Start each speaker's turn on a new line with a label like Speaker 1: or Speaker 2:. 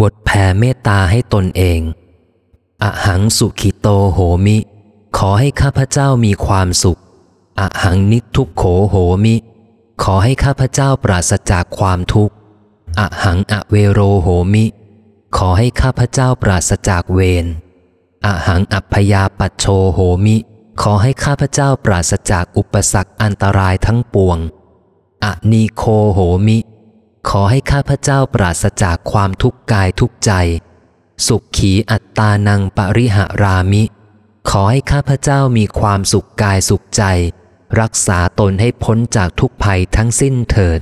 Speaker 1: บทแผ่เมตตาให้ตนเอง อหังสุขิโตโหมิ ขอให้ข้าพเจ้ามีความสุข อหังนิทุกโขโหมิ ขอให้ข้าพเจ้าปราศจากความทุกข์ อหังอเวโรโหมิ ขอให้ข้าพเจ้าปราศจากเวร อหังอัพยาปัชโชโหมิ ขอให้ข้าพเจ้าปราศจากอุปสรรคอันตรายทั้งปวง อนีโคโหมิ ขอให้ข้าพเจ้าปราศจากความทุกข์กายทุกใจ สุขขีอัตตานังปริหารามิ ขอให้ข้าพเจ้ามีความสุขกายสุขใจ รักษาตนให้พ้นจากทุกภัยทั้งสิ้นเถิด